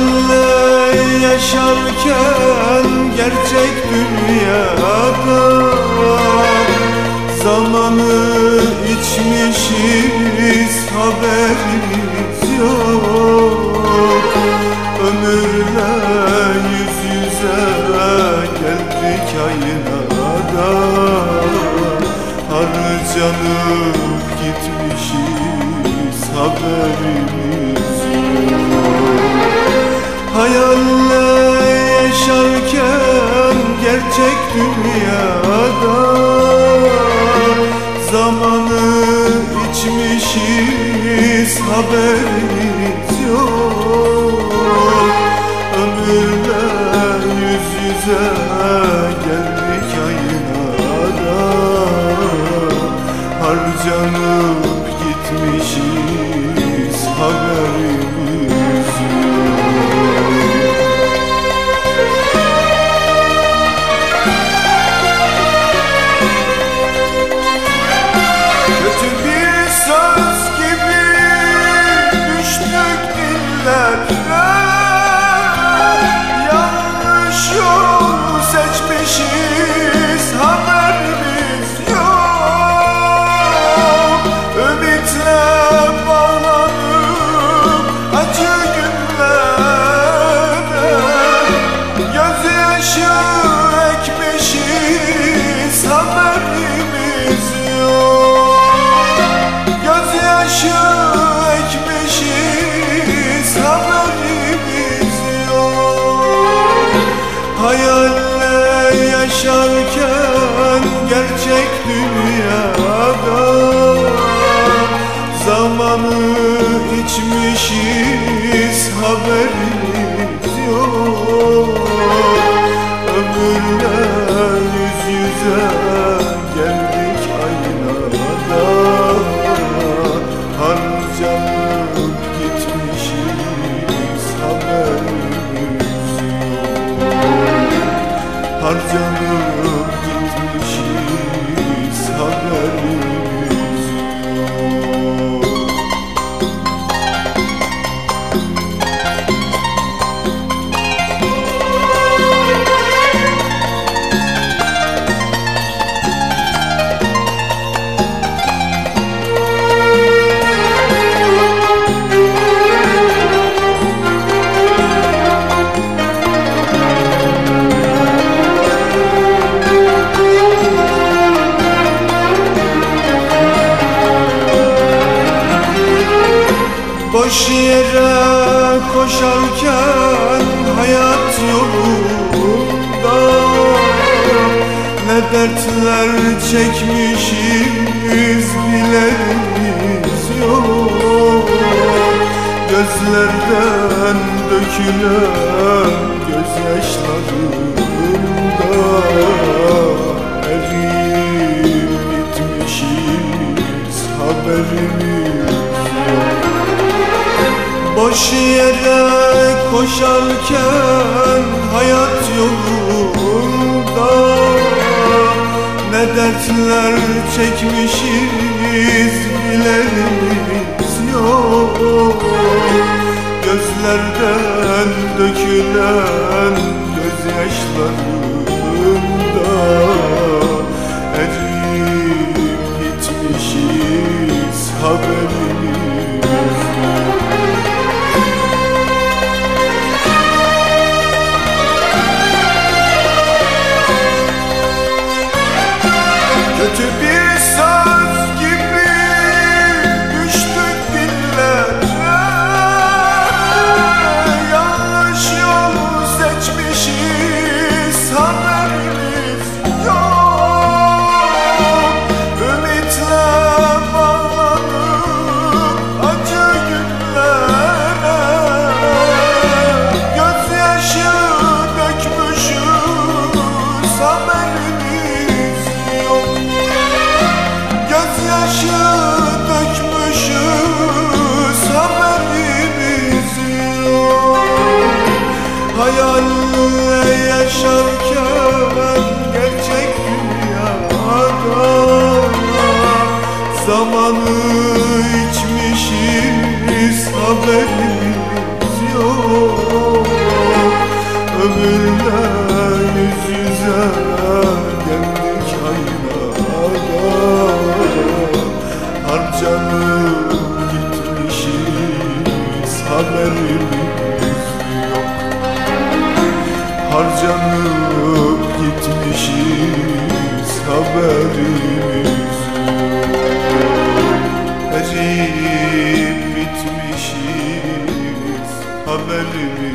Hayalle yaşarken gerçek dünyada Zamanı içmişiz haberimiz yok. Ömürle yüz yüze geldik aynada Harcanıp gitmişiz haberimiz dünyada Zamanı içmişiz haberimiz yok. Ömürle yüz yüze geldik aynada Harcanıp Boş yere koşarken hayat yolunda. Ne dertler çekmişiz bilerimiz yok Gözlerden dökülen gözyaşlarında Eriyip bitmişiz haberimiz Boş yere koşarken hayat yolunda Ne dertler çekmişiz bilerimiz yok. Gözlerden dökülen gözyaşlarında zamanı içmişiz haberimiz yok. Ömürle yüz yüze geldik aynada Harcanıp gitmişiz haberimiz yok. Harcanıp gitmişiz haberimiz benim